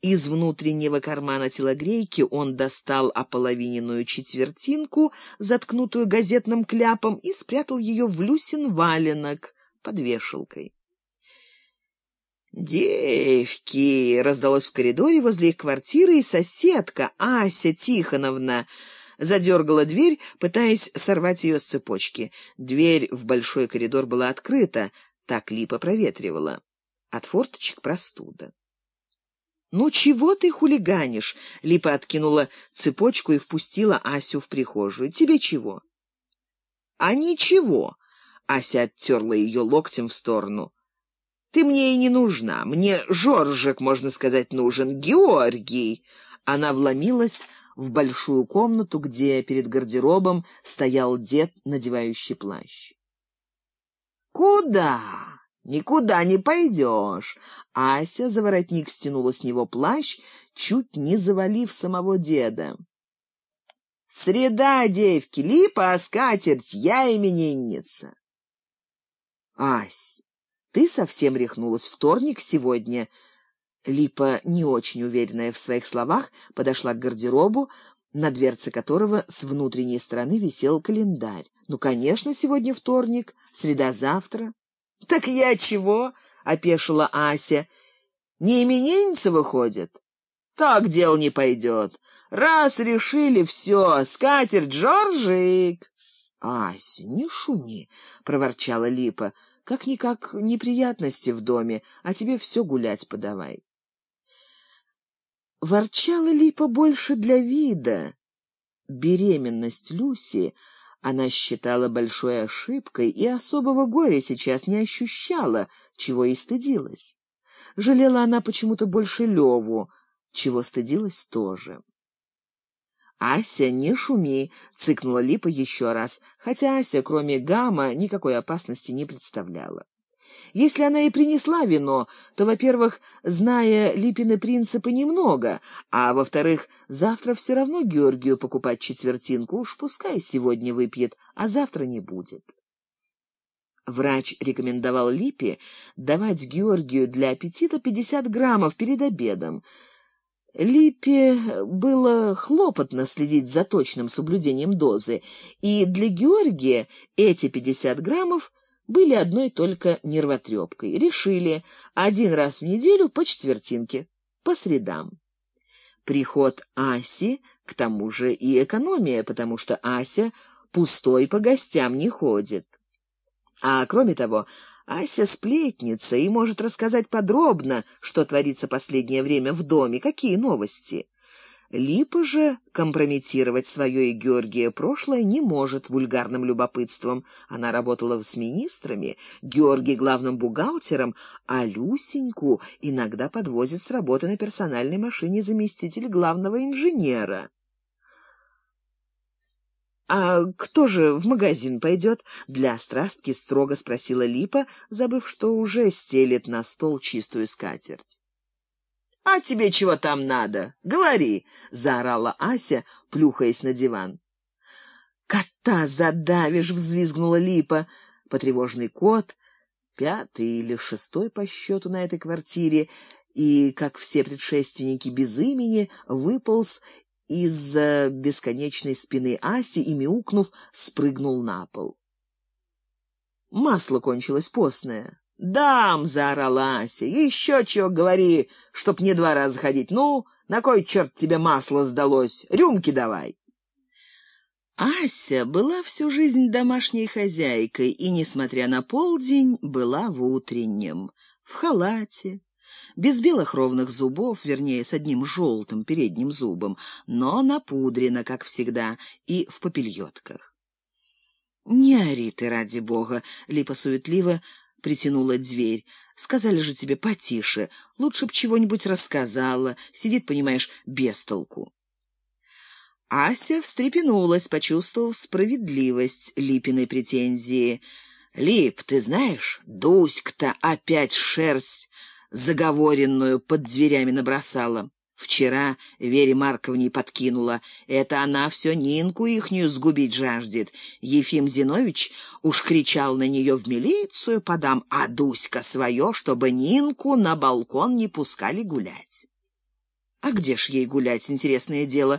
Из внутреннего кармана телогрейки он достал ополовиненную четвертинку, заткнутую газетным кляпом, и спрятал ее в Люсин валенок под вешалкой. «Девки!» — раздалось в коридоре возле их квартиры, и соседка Ася Тихоновна задергала дверь, пытаясь сорвать ее с цепочки. Дверь в большой коридор была открыта, так Липа проветривала. От форточек простуда. «Ну чего ты хулиганишь?» — Липа откинула цепочку и впустила Асю в прихожую. «Тебе чего?» «А ничего!» — Ася оттерла ее локтем в сторону. «Ты мне и не нужна. Мне Жоржик, можно сказать, нужен. Георгий!» Она вломилась в большую комнату, где перед гардеробом стоял дед, надевающий плащ. «Куда?» «Никуда не пойдешь!» Ася за воротник стянула с него плащ, чуть не завалив самого деда. «Среда, девки, липа, а скатерть, я именинница!» «Ась, ты совсем рехнулась. Вторник сегодня!» Липа, не очень уверенная в своих словах, подошла к гардеробу, на дверце которого с внутренней стороны висел календарь. «Ну, конечно, сегодня вторник, среда завтра». «Так я чего?» — опешила Ася. «Не именинница выходит?» «Так дел не пойдет. Раз решили, все, скатерть Джорджик!» «Ася, не шуми!» — проворчала Липа. «Как-никак неприятности в доме, а тебе все гулять подавай». Ворчала Липа больше для вида. Беременность Люси она считала большой ошибкой и особого горя сейчас не ощущала, чего и стыдилась. Жалела она почему-то больше Леву, чего стыдилась тоже. «Ася, не шуми!» — цыкнула Липа еще раз, хотя Ася, кроме гамма, никакой опасности не представляла. Если она и принесла вино, то, во-первых, зная Липины принципы немного, а во-вторых, завтра все равно Георгию покупать четвертинку, уж пускай сегодня выпьет, а завтра не будет. Врач рекомендовал Липе давать Георгию для аппетита 50 граммов перед обедом. Липе было хлопотно следить за точным соблюдением дозы, и для Георгия эти 50 граммов были одной только нервотрепкой. Решили один раз в неделю по четвертинке, по средам. Приход Аси, к тому же и экономия, потому что Ася пустой по гостям не ходит. А кроме того, Ася сплетница и может рассказать подробно, что творится последнее время в доме, какие новости. Липа же компрометировать свое и Георгия прошлое не может вульгарным любопытством. Она работала с министрами, Георгий главным бухгалтером, а Люсеньку иногда подвозит с работы на персональной машине заместитель главного инженера. «А кто же в магазин пойдет?» — для страстки строго спросила Липа, забыв, что уже стелет на стол чистую скатерть. «А тебе чего там надо? Говори!» — заорала Ася, плюхаясь на диван. «Кота задавишь!» — взвизгнула Липа. Потревожный кот, пятый или шестой по счету на этой квартире, и, как все предшественники без имени, выполз из-за бесконечной спины Аси и, мяукнув, спрыгнул на пол. Масло кончилось постное. «Дам!» — заорала Ася. «Еще чего говори, чтоб не два раза ходить. Ну, на кой черт тебе масло сдалось? Рюмки давай!» Ася была всю жизнь домашней хозяйкой и, несмотря на полдень, была в утреннем, в халате, без белых ровных зубов, вернее, с одним желтым передним зубом, но напудрена, как всегда, и в попельотках. «Не ори ты, ради бога!» — Липа суетливо притянула дверь. Сказали же тебе потише, лучше б чего-нибудь рассказала. Сидит, понимаешь, без толку. Ася встрепенулась, почувствовав справедливость Липиной претензии. «Лип, ты знаешь, Дуська-то опять шерсть заговоренную под дверями набросала. Вчера Вере Марковне подкинула. Это она все Нинку ихнюю сгубить жаждет. Ефим Зинович уж кричал на нее в милицию подам, а Дуська свое, чтобы Нинку на балкон не пускали гулять. А где ж ей гулять, интересное дело?